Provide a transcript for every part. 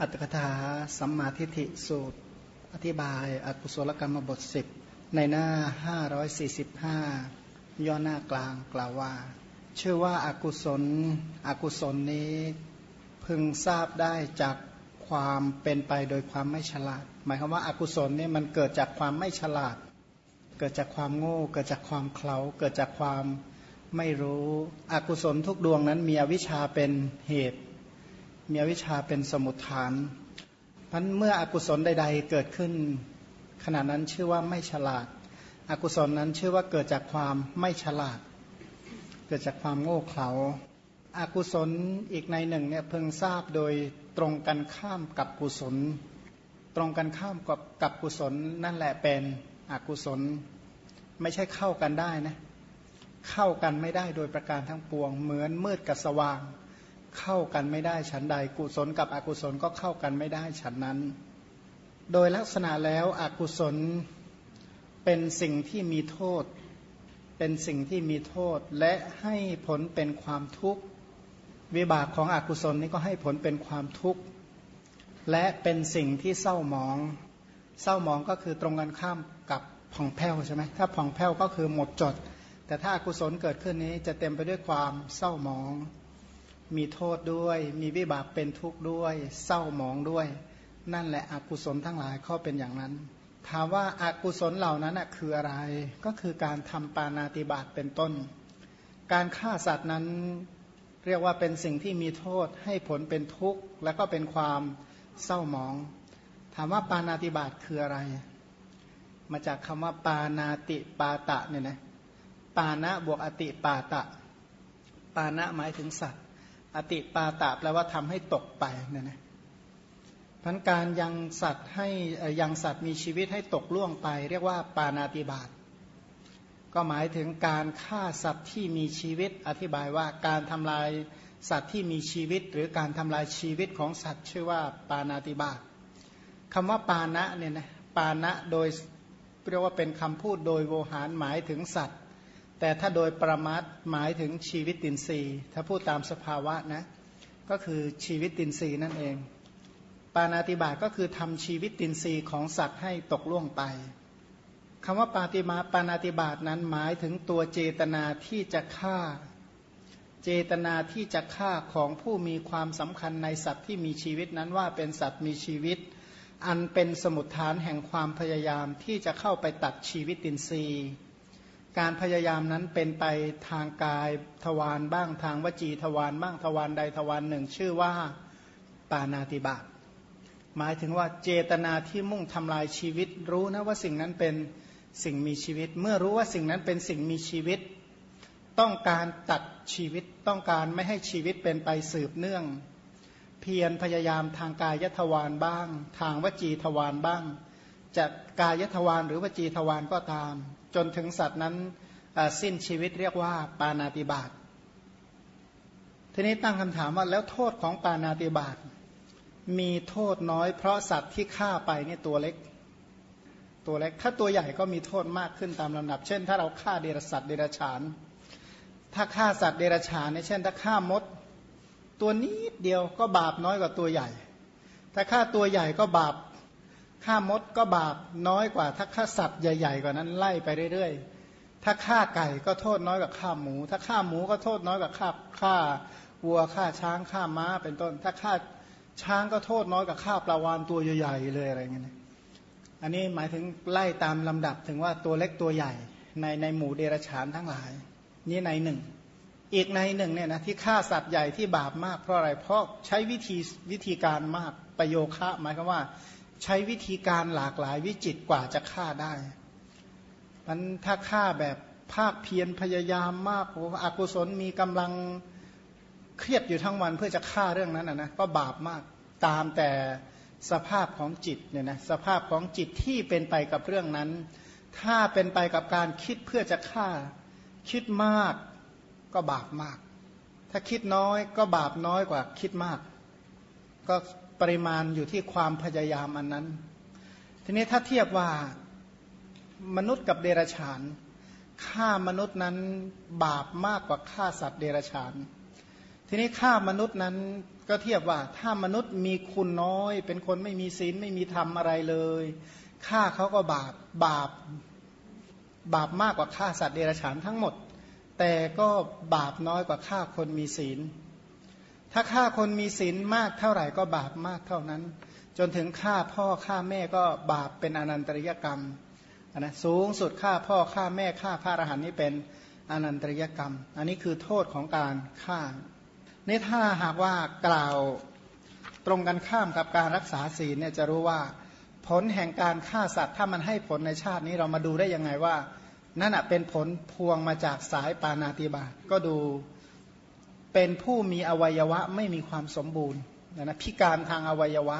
อัตถกถาสัมมาทิฏฐิสูตร อธิบายอกุศลกรรมบทสิบในหน้า 545 ย่อหน้ากลางกล่าวว่า เชื่อว่าอากุศลอกุศลนี้พึงทราบได้จากความเป็นไปโดยความไม่ฉลาด หมายความว่าอากุศลนี่มันเกิดจากความไม่ฉลาด เกิดจากความโง่ เกิดจากความเคลาเกิดจากความไม่รู้ อกุศลทุกดวงนั้นมีอวิชชาเป็นเหตุ มีอวิชชาเป็นสมุทฐานพันเมื่ออกุศลใด ๆ เกิดขึ้น ขณะนั้นชื่อว่าไม่ฉลาด อกุศลนั้นชื่อว่าเกิดจากความไม่ฉลาด เกิดจากความโง่เขลาอากุศลอีกในหนึ่งเนี่ยเพิ่งทราบโดยตรงกันข้ามกับกุศล ตรงกันข้ามกับกับกุศลนั่นแหละเป็นอกุศล ไม่ใช่เข้ากันได้นะเข้ากันไม่ได้โดยประการทั้งปวง เหมือนมืดกับสว่าง เข้ากันไม่ได้ฉันใด กุศลกับอกุศลก็เข้ากันไม่ได้ฉันนั้น โดยลักษณะแล้วอกุศลเป็นสิ่งที่มีโทษ เป็นสิ่งที่มีโทษ และให้ผลเป็นความทุกข์ วิบากของอกุศลนี้ก็ให้ผลเป็นความทุกข์ และเป็นสิ่งที่เศร้าหมอง เศร้าหมองก็คือตรงกันข้ามกับผ่องแผ้วใช่ไหมถ้าผ่องแผ้วก็คือหมดจด แต่ถ้าอากุศลเกิดขึ้นนี้จะเต็มไปด้วยความเศร้าหมอง มีโทษด้วย มีวิบากเป็นทุกข์ด้วย เศร้าหมองด้วย นั่นแหละอกุศลทั้งหลายข้อเป็นอย่างนั้น ถามว่าอากุศลเหล่านั้นคืออะไร ก็คือการทำปานาติบาตเป็นต้น การฆ่าสัตว์นั้นเรียกว่าเป็นสิ่งที่มีโทษให้ผลเป็นทุกข์ และก็เป็นความเศร้าหมอง ถามว่าปานาติบาตคืออะไร มาจากคำว่าปานาติปาตะเนี่ยนะปานะบวกอติปาตะ ปานะหมายถึงสัตว์ อติปาตาแปลว่าทำให้ตกไปนี่ยนะพันการยังสัตว์ให้ยังสัตว์มีชีวิตให้ตกล่วงไป เรียกว่าปานาติบาตก็หมายถึงการฆ่าสัตว์ที่มีชีวิต อธิบายว่าการทำลายสัตว์ที่มีชีวิต หรือการทำลายชีวิตของสัตว์ ชื่อว่าปานาติบาตคำว่าปานะเนี่ยนะปานะโดยเรียกว่าเป็นคำพูดโดยโวหารหมายถึงสัตว์ แต่ถ้าโดยประมาทหมายถึงชีวิตตินรีถ้าพูดตามสภาวะนะ ก็คือชีวิตตินรีนั่นเอง ปานาติบาตก็คือทำชีวิตตินรีของสัตว์ให้ตกล่วงไปคำว่าปาติมาปานาติบาตนั้นหมายถึงตัวเจตนาที่จะฆ่า เจตนาที่จะฆ่าของผู้มีความสำคัญในสัตว์ที่มีชีวิตนั้นว่าเป็นสัตว์มีชีวิต อันเป็นสมุดฐานแห่งความพยายามที่จะเข้าไปตัดชีวิตตินรีย์ การพยายามนั้นเป็นไปทางกายทวารบ้างทางวจีทวารบ้างทวารใดทวารหนึ่ง ชื่อว่าปานาติบาตหมายถึงว่าเจตนาที่มุ่งทำลายชีวิต รู้นะว่าสิ่งนั้นเป็นสิ่งมีชีวิต เมื่อรู้ว่าสิ่งนั้นเป็นสิ่งมีชีวิต ต้องการตัดชีวิตต้องการไม่ให้ชีวิตเป็นไปสืบเนื่อง เพียรพยายามทางกายทวารบ้าง ทางวจีทวารบ้างจะกายทวารหรือวจีทวารก็ตามจนถึงสัตว์นั้นสิ้นชีวิตเรียกว่าปานาติบาตทีนี้ตั้งคำถามว่าแล้วโทษของปานาติบาตมีโทษน้อย เพราะสัตว์ที่ฆ่าไปนี่ตัวเล็ก ตัวเล็กถ้าตัวใหญ่ก็มีโทษมากขึ้นตามลำดับ เช่น ถ้าเราฆ่าเดรัจสัตว์เดรัจฉาน ถ้าฆ่าสัตว์เดรัจฉานเนี่ยเช่น ถ้าฆ่ามด ตัวนิดเดียวก็บาปน้อยกว่าตัวใหญ่ ถ้าฆ่าตัวใหญ่ก็บาป ฆ่ามดก็บาปน้อยกว่า ถ้าฆ่าสัตว์ใหญ่ๆกว่านั้นไล่ไปเรื่อยๆ ถ้าฆ่าไก่ก็โทษน้อยกว่าฆ่าหมู ถ้าฆ่าหมูก็โทษน้อยกว่าฆ่าฆ่าวัวฆ่าช้างฆ่าม้าเป็นต้น ถ้าฆ่าช้างก็โทษน้อยกว่าฆ่าปลาวานตัวใหญ่ๆเลยอะไรเงี้ยอันนี้หมายถึงไล่ตามลำดับถึงว่าตัวเล็กตัวใหญ่ในในหมู่เดรัจฉานทั้งหลาย นี่ในหนึ่ง อีกในหนึ่งเนี่ยนะที่ฆ่าสัตว์ใหญ่ที่บาปมากเพราะอะไรเพราะใช้วิธีวิธีการมากประโยคะหมายความว่า ใช้วิธีการหลากหลายวิจิตกว่าจะฆ่าได้มันถ้าฆ่าแบบภาคเพียรพยายามมากโอ้อกุศลมีกำลังเครียดอยู่ทั้งวันเพื่อจะฆ่าเรื่องนั้นนะนะก็บาปมากตามแต่สภาพของจิตเนี่ยนะสภาพของจิตที่เป็นไปกับเรื่องนั้น ถ้าเป็นไปกับการคิดเพื่อจะฆ่า คิดมากก็บาปมาก ถ้าคิดน้อยก็บาปน้อยกว่าคิดมาก ก็ ปริมาณอยู่ที่ความพยายามอันนั้น ทีนี้ถ้าเทียบว่ามนุษย์กับเดรัจฉานฆ่ามนุษย์นั้นบาปมากกว่าฆ่าสัตว์เดรัจฉาน ทีนี้ฆ่ามนุษย์นั้นก็เทียบว่าถ้ามนุษย์มีคุณน้อย เป็นคนไม่มีศีลไม่มีธรรมอะไรเลยฆ่าเขาก็บาปบาปบาปมากกว่าฆ่าสัตว์เดรัจฉานทั้งหมด แต่ก็บาปน้อยกว่าฆ่าคนมีศีล ถ้าฆ่าคนมีศีลมากเท่าไหร่ก็บาปมากเท่านั้น จนถึงฆ่าพ่อฆ่าแม่ก็บาปเป็นอนันตริยกรรมนะสูงสุดฆ่าพ่อฆ่าแม่ฆ่าพระอรหันต์นี่เป็นอนันตริยกรรม อันนี้คือโทษของการฆ่านี่ถ้าหากว่ากล่าวตรงกันข้ามกับการรักษาศีลเนี่ยจะรู้ว่าผลแห่งการฆ่าสัตว์ถ้ามันให้ผลในชาตินี้เรามาดูได้ยังไงว่า นั่นเป็นผลพวงมาจากสายปานาติบาก็ดู เป็นผู้มีอวัยวะไม่มีความสมบูรณ์นะพิการทางอวัยวะ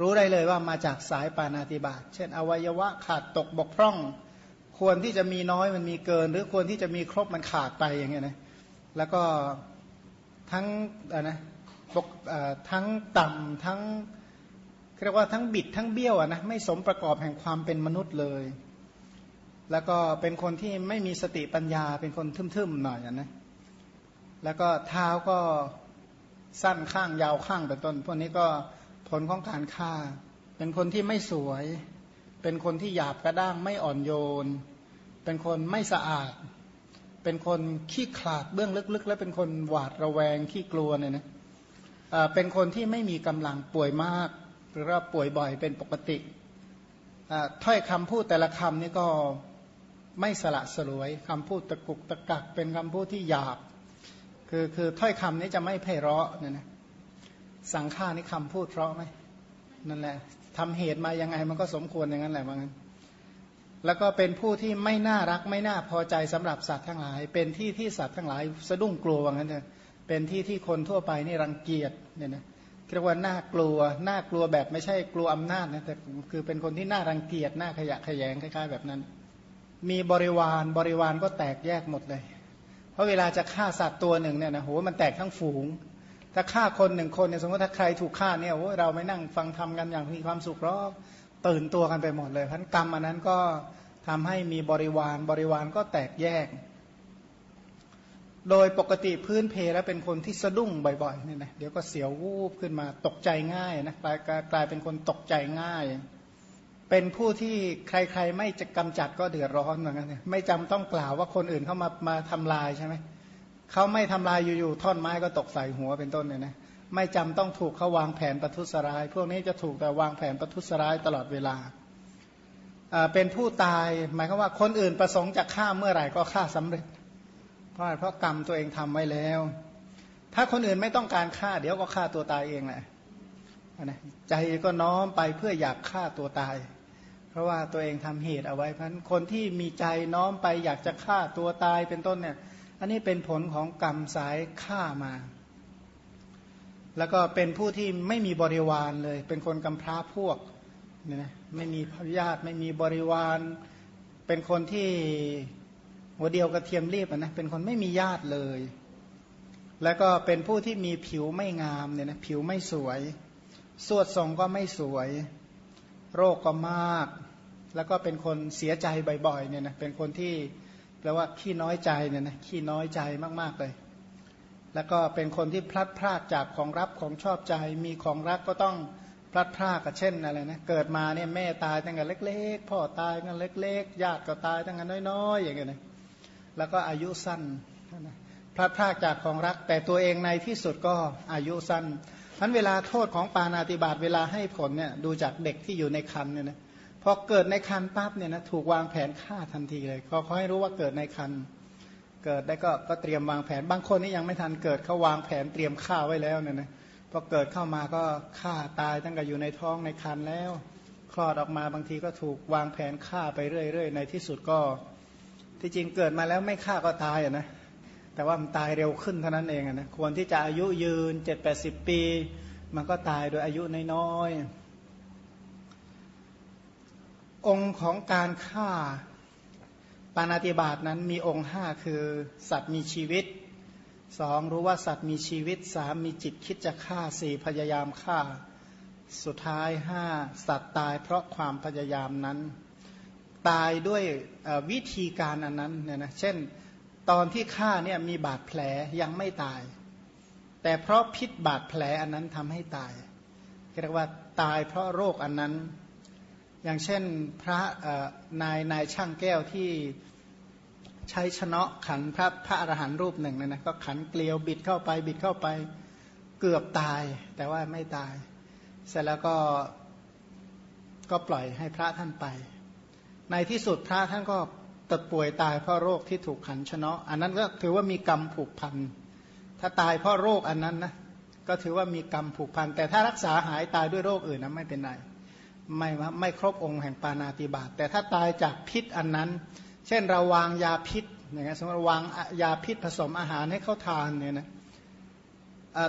รู้ได้เลยว่ามาจากสายปานาติบาตเช่น อวัยวะขาดตกบกพร่อง ควรที่จะมีน้อยมันมีเกิน หรือควรที่จะมีครบมันขาดไปอย่างเงี้ยนะแล้วก็ทั้งนะทั้งต่ำทั้งเรียกว่าทั้งบิดทั้งเบี้ยวนะไม่สมประกอบแห่งความเป็นมนุษย์เลย แล้วก็เป็นคนที่ไม่มีสติปัญญาเป็นคนทึมๆหน่อยนะ แล้วก็เท้าก็สั้นข้างยาวข้างเป็นต้น พวกนี้ก็ผลของการฆ่า เป็นคนที่ไม่สวย เป็นคนที่หยาบกระด้างไม่อ่อนโยน เป็นคนไม่สะอาด เป็นคนขี้ขลาดเบื้องลึกๆ และเป็นคนหวาดระแวงขี้กลัวเนี่ยนะเป็นคนที่ไม่มีกำลังป่วยมาก หรือว่าป่วยบ่อยเป็นปกติถ้อยคำพูดแต่ละคำนี่ก็ไม่สละสลวยคำพูดตะกุกตะกักเป็นคำพูดที่หยาบ คือคือถ้อยคำนี้จะไม่ไพเราะเนี่ยนะสังฆานี่คำพูดเพราะไหมนั่นแหละทำเหตุมายังไงมันก็สมควรอย่างนั้นแหละว่างั้น แล้วก็เป็นผู้ที่ไม่น่ารักไม่น่าพอใจสำหรับสัตว์ทั้งหลาย เป็นที่ที่สัตว์ทั้งหลายสะดุ้งกลัวว่างั้นเถอะเป็นที่ที่คนทั่วไปนี่รังเกียจเนี่ยนะเรียกว่าน่ากลัวน่ากลัวแบบไม่ใช่กลัวอำนาจนะแต่คือเป็นคนที่น่ารังเกียจน่าขยะขยงคล้ายๆแบบนั้น มีบริวารบริวารก็แตกแยกหมดเลย เพราะเวลาจะฆ่าสัตว์ตัวหนึ่งเนี่ยนะโหมันแตกทั้งฝูง ถ้าฆ่าคนหนึ่งคนเนี่ยสมมติถ้าใครถูกฆ่าเนี่ยโอ้เราไม่นั่งฟังทำกันอย่างมีความสุขหรอกตื่นตัวกันไปหมดเลยพันกรรมอันนั้นก็ทำให้มีบริวารบริวารก็แตกแยก โดยปกติพื้นเพแล้วเป็นคนที่สะดุ้งบ่อยๆเนี่ยนะเดี๋ยวก็เสียววูบขึ้นมาตกใจง่ายนะกลายกลายเป็นคนตกใจง่าย เป็นผู้ที่ใครๆไม่จะกำจัดก็เดือดร้อนเหมือนกันไม่จำต้องกล่าวว่าคนอื่นเข้ามามาทำลายใช่ไหมเขาไม่ทำลายอยู่ๆท่อนไม้ก็ตกใส่หัวเป็นต้นเนี่ยนะไม่จำต้องถูกเขาวางแผนประทุษร้าย พวกนี้จะถูกแต่วางแผนประทุษร้ายตลอดเวลา เป็นผู้ตายหมายความว่าคนอื่นประสงค์จะฆ่าเมื่อไหร่ก็ฆ่าสำเร็จ เพราะเพราะกรรมตัวเองทำไว้แล้ว ถ้าคนอื่นไม่ต้องการฆ่า เดี๋ยวก็ฆ่าตัวตายเองแหละนะใจก็น้อมไปเพื่ออยากฆ่าตัวตาย เพราะว่าตัวเองทำเหตุเอาไว้เพราะคนที่มีใจน้อมไปอยากจะฆ่าตัวตายเป็นต้นเนี่ย อันนี้เป็นผลของกรรมสายฆ่ามา แล้วก็เป็นผู้ที่ไม่มีบริวารเลย เป็นคนกำพร้าพวกเนี่ยนะไม่มีญาติไม่มีบริวาร เป็นคนที่หัวเดียวกระเทียมรีบนะเป็นคนไม่มีญาติเลย แล้วก็เป็นผู้ที่มีผิวไม่งามเนี่ยนะผิวไม่สวย สวดทรงก็ไม่สวย โรคก็มาก แล้วก็เป็นคนเสียใจบ่อยๆเนี่ยนะเป็นคนที่แปลว่าขี้น้อยใจเนี่ยนะขี้น้อยใจมากๆเลย แล้วก็เป็นคนที่พลัดพรากจากของรับของชอบใจ มีของรักก็ต้องพลัดพรากกับเช่นอะไรนะเกิดมาเนี่ยแม่ตายตั้งแต่เล็ก ๆ พ่อตายตั้งแต่เล็กๆญาติก็ตายตั้งแต่น้อยๆอย่างเงี้ยนะแล้วก็อายุสั้นพลาดพลาดจากของรัก แต่ตัวเองในที่สุดก็อายุสั้น พันเวลาโทษของปานาติบาตเวลาให้ผลเนี่ยดูจากเด็กที่อยู่ในคันเนี่ยนะพอเกิดในคันปั๊บเนี่ยนะถูกวางแผนฆ่าทันทีเลยเขาเขาให้รู้ว่าเกิดในคันเกิดได้ก็ก็เตรียมวางแผนบางคนนี่ยังไม่ทันเกิดเขาวางแผนเตรียมฆ่าไว้แล้วเนี่ยนะพอเกิดเข้ามาก็ฆ่าตายตั้งแต่อยู่ในท้องในคันแล้ว คลอดออกมาบางทีก็ถูกวางแผนฆ่าไปเรื่อยๆในที่สุดก็ ที่จริงเกิดมาแล้วไม่ฆ่าก็ตายอะนะ แต่ว่ามันตายเร็วขึ้นเท่านั้นเองนะควรที่จะอายุยืนเจ็ดแปดสิบปี มันก็ตายโดยอายุน้อยๆองค์ของการฆ่าปานาติบาตนั้นมีองค์ห้าคือสัตว์มีชีวิตสองรู้ว่าสัตว์มีชีวิตสามมีจิตคิดจะฆ่าสี่พยายามฆ่า สุดท้ายห้าสัตว์ตายเพราะความพยายามนั้น ตายด้วยวิธีการอันนั้นเนี่ยนะเช่น ตอนที่ฆ่าเนี่ยมีบาดแผลยังไม่ตาย แต่เพราะพิษบาดแผลอันนั้นทำให้ตายเรียกว่าตายเพราะโรคอันนั้น อย่างเช่นพระนายนายช่างแก้วที่ใช้ชนะขันพระพระอรหันต์รูปหนึ่งนะนะก็ขันเกลียวบิดเข้าไปบิดเข้าไปเกือบตาย แต่ว่าไม่ตาย เสร็จแล้วก็ก็ปล่อยให้พระท่านไป ในที่สุดพระท่านก็ ตดป่วยตายเพราะโรคที่ถูกขันชนะ อันนั้นก็ถือว่ามีกรรมผูกพัน ถ้าตายเพราะโรคอันนั้นนะก็ถือว่ามีกรรมผูกพัน แต่ถ้ารักษาหายตายด้วยโรคอื่นนะไม่เป็นไรไม่ไม่ครบองค์แห่งปานาติบาตแต่ถ้าตายจากพิษอันนั้น เช่นเราวางยาพิษอย่างเงี้ยสมมติวางยาพิษผสมอาหารให้เขาทานเนี่ยนะ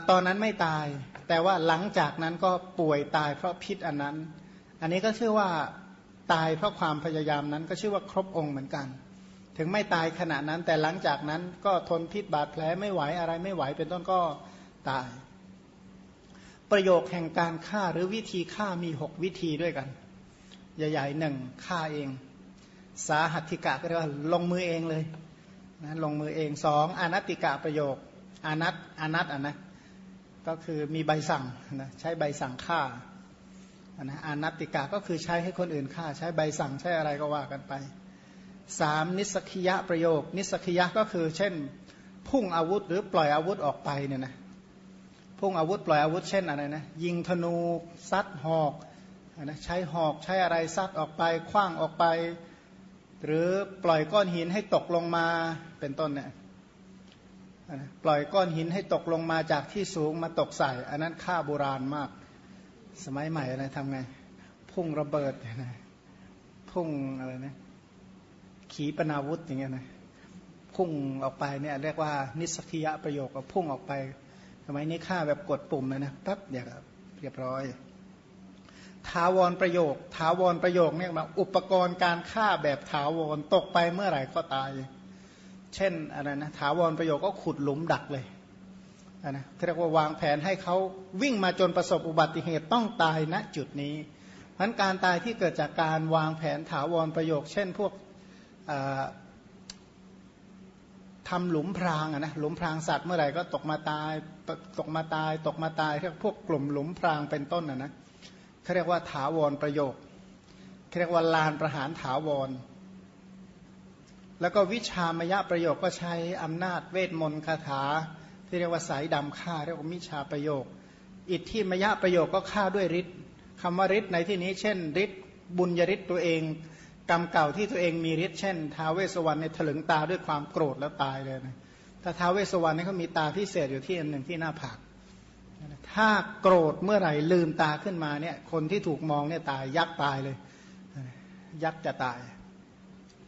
ตอนนั้นไม่ตาย แต่ว่าหลังจากนั้นก็ป่วยตายเพราะพิษอันนั้น อันนี้ก็ชื่อว่า ตายเพราะความพยายามนั้นก็ชื่อว่าครบองค์เหมือนกัน ถึงไม่ตายขณะนั้น แต่หลังจากนั้นก็ทนพิษบาดแผลไม่ไหวอะไรไม่ไหวเป็นต้นก็ตาย ประโยคแห่งการฆ่าหรือวิธีฆ่ามีหกวิธีด้วยกัน ใหญ่ๆหนึ่งฆ่าเอง สาหัตถิกะก็เรียกว่าลงมือเองเลยนะลงมือเองสองอนัตติกะประโยคอนัตอนัตอะนะก็คือมีใบสั่งนะใช้ใบสั่งฆ่า นะอนัตติกะก็คือใช้ให้คนอื่นฆ่า ใช้ใบสั่งใช้อะไรก็ว่ากันไปสามนิสกิยะประโยค นิสกิยะก็คือ เช่น พุ่งอาวุธหรือปล่อยอาวุธออกไปเนี่ยนะพุ่งอาวุธปล่อยอาวุธเช่นอะไรนะยิงธนูซัดหอกนะใช้หอกใช้อะไรซัดออกไปคว้างออกไป หรือปล่อยก้อนหินให้ตกลงมาเป็นต้นเนี่ยปล่อยก้อนหินให้ตกลงมาจากที่สูงมาตกใส่ อันนั้นค่าโบราณมาก สมัยใหม่อะไรทำไง พุ่งระเบิดนะพุ่งอะไรนะขีปนาวุธอย่างเงี้ยนะพุ่งออกไปเนี่ยเรียกว่านิสกิยะประโยคพุ่งออกไปสมัยนี้ฆ่าแบบกดปุ่มเลยนะปั๊บเดี๋ยวเรียบร้อยถาวรประโยคถาวรประโยคเนี่ยมาอุปกรณ์การฆ่าแบบถาวรตกไปเมื่อไหร่ก็ตาย เช่นอะไรนะถาวรประโยคก็ขุดหลุมดักเลย นะเรียกว่าวางแผนให้เขาวิ่งมาจนประสบอุบัติเหตุต้องตายณจุดนี้เพราะการตายที่เกิดจากการวางแผนถาวรประโยค เช่นพวกทำหลุมพรางนะหลุมพรางสัตว์เมื่อไหร่ก็ตกมาตายตกมาตาย ตกมาตายเรียกพวกกลุ่มหลุมพรางเป็นต้นนะนะเขาเรียกว่าถาวรประโยคเขาเรียกว่าลานประหารถาวร แล้วก็วิชามยะประโยคก็ใช้อำนาจเวทมนต์คาถา ที่เรียกว่าสายดำฆ่าเรียกว่ามิชาประโยค อิทธิมยะประโยคก็ฆ่าด้วยฤทธิ์คำว่าฤทธิ์ในที่นี้ เช่นฤทธิ์บุญยฤทธิ์ตัวเอง กรรมเก่าที่ตัวเองมีฤทธิ์เช่นท้าเวสวรรณในถลึงตาด้วยความโกรธแล้วตายเลยนะถ้าท้าเวสวรรณนี่เขามีตาพิเศษอยู่ที่อันหนึ่งที่หน้าผากถ้าโกรธเมื่อไหร่ลืมตาขึ้นมาเนี่ยคนที่ถูกมองเนี่ยตายยักษ์ตายเลย ยักษ์จะตาย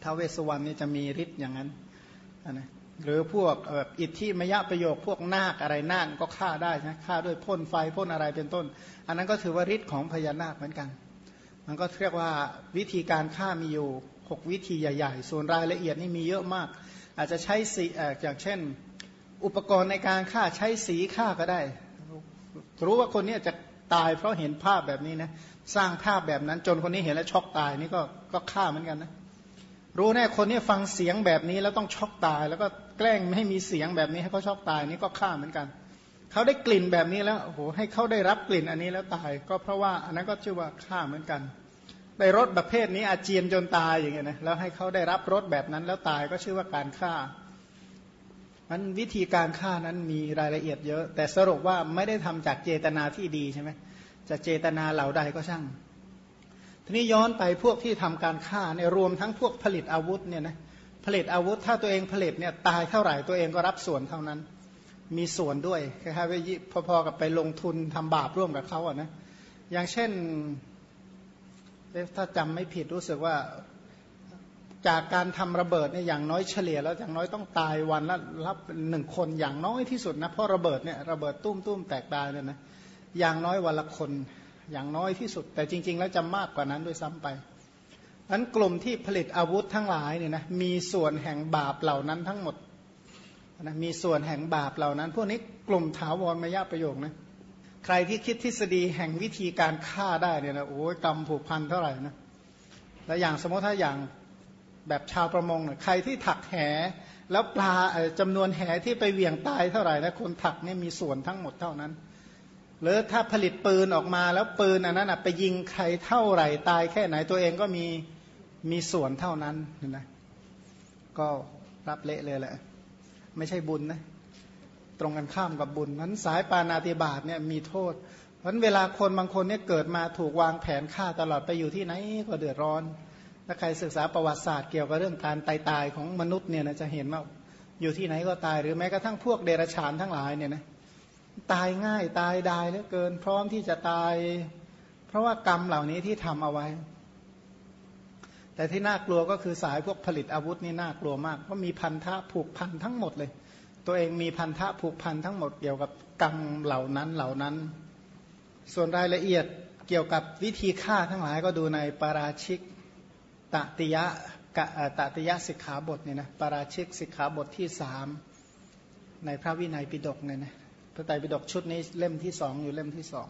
ท้าเวสวรรณนี่จะมีฤทธิ์อย่างนั้นนะ หรือพวกอิทธิมยะประโยคพวกนาคอะไรนาคก็ฆ่าได้นะฆ่าด้วยพ่นไฟพ่นอะไรเป็นต้น อันนั้นก็ถือว่าฤทธิ์ของพญานาคเหมือนกัน มันก็เรียกว่าวิธีการฆ่ามีอยู่หกวิธีใหญ่ ๆ ส่วนรายละเอียดนี่มีเยอะมาก อาจจะใช้สีอย่างเช่น อุปกรณ์ในการฆ่าใช้สีฆ่าก็ได้ รู้ว่าคนนี้จะตายเพราะเห็นภาพแบบนี้นะสร้างภาพแบบนั้นจนคนนี้เห็นแล้วช็อกตายนี่ก็ก็ฆ่าเหมือนกันนะรู้แน่คนนี้ฟังเสียงแบบนี้แล้วต้องช็อกตายแล้วก็ แกล้งไม่ให้มีเสียงแบบนี้ให้เขาชอกตายนี่ก็ฆ่าเหมือนกันเขาได้กลิ่นแบบนี้แล้วโอ้โหให้เขาได้รับกลิ่นอันนี้แล้วตาย ก็เพราะว่าอันนั้นก็ชื่อว่าฆ่าเหมือนกันไปรถประเภทนี้อาเจียนจนตายอย่างเงี้ยนะแล้วให้เขาได้รับรสแบบนั้นแล้วตายก็ชื่อว่าการฆ่ามันวิธีการฆ่านั้นมีรายละเอียดเยอะ แต่สรุปว่าไม่ได้ทำจากเจตนาที่ดีใช่ไหมจะเจตนาเหล่าใดก็ช่าง ทีนี้ย้อนไปพวกที่ทำการฆ่าเนี่ยรวมทั้งพวกผลิตอาวุธเนี่ยนะ ผลิตอาวุธ ถ้าตัวเองผลิตเนี่ยตายเท่าไหร่ตัวเองก็รับส่วนเท่านั้น มีส่วนด้วยคล้ายๆว่าพอๆกับไปลงทุนทำบาปร่วมกับเขาอะนะอย่างเช่นถ้าจำไม่ผิดรู้สึกว่าจากการทำระเบิดเนี่ยอย่างน้อยเฉลี่ยแล้วอย่างน้อยต้องตายวันละรับหนึ่งคนอย่างน้อยที่สุดนะเพราะระเบิดเนี่ยระเบิดตุ้มตุ้มแตกตายเนี่ยนะอย่างน้อยวันละคนอย่างน้อยที่สุด แต่จริง ๆ แล้วจะมากกว่านั้นด้วยซ้ำไป นั้นกลุ่มที่ผลิตอาวุธทั้งหลายเนี่ยนะมีส่วนแห่งบาปเหล่านั้นทั้งหมดนะมีส่วนแห่งบาปเหล่านั้น พวกนี้กลุ่มถาวรมายาประโยคนะใครที่คิดทฤษฎีแห่งวิธีการฆ่าได้เนี่ยนะโอ้ยกรรมผูกพันเท่าไหร่นะแล้วอย่างสมมติถ้าอย่างแบบชาวประมงเนี่ยใครที่ถักแหแล้วปลาจำนวนแหที่ไปเหวี่ยงตายเท่าไหร่นะคนถักเนี่ยมีส่วนทั้งหมดเท่านั้นหรือถ้าผลิตปืนออกมาแล้วปืนอันนั้นไปยิงใครเท่าไหร่ตายแค่ไหนตัวเองก็มี มีส่วนเท่านั้นนะก็รับเละเลยแหละ ไม่ใช่บุญนะตรงกันข้ามกับบุญนั้นสายปานาติบาตเนี่ยมีโทษ เพราะเวลาคนบางคนเนี่ยเกิดมาถูกวางแผนฆ่าตลอดไปอยู่ที่ไหนก็เดือดร้อนถ้าใครศึกษาประวัติศาสตร์เกี่ยวกับเรื่องการตายตายของมนุษย์เนี่ยนะจะเห็นว่าอยู่ที่ไหนก็ตายหรือแม้กระทั่งพวกเดรัจฉานทั้งหลายเนี่ยนะตายง่ายตายดายเหลือเกิน พร้อมที่จะตาย เพราะว่ากรรมเหล่านี้ที่ทำเอาไว้ แต่ที่น่ากลัวก็คือสายพวกผลิตอาวุธนี่น่ากลัวมาก เพราะมีพันธะผูกพันทั้งหมดเลย ตัวเองมีพันธะผูกพันทั้งหมดเกี่ยวกับกรรมเหล่านั้นเหล่านั้น ส่วนรายละเอียดเกี่ยวกับวิธีฆ่าทั้งหลายก็ดูในปาราชิกตติยะกะตติยะสิกขาบทเนี่ยนะปาราชิกสิกขาบทที่สามในพระวินัยปิฎกเนี่ยนะพระไตรปิฎกชุดนี้เล่มที่สองอยู่เล่มที่สอง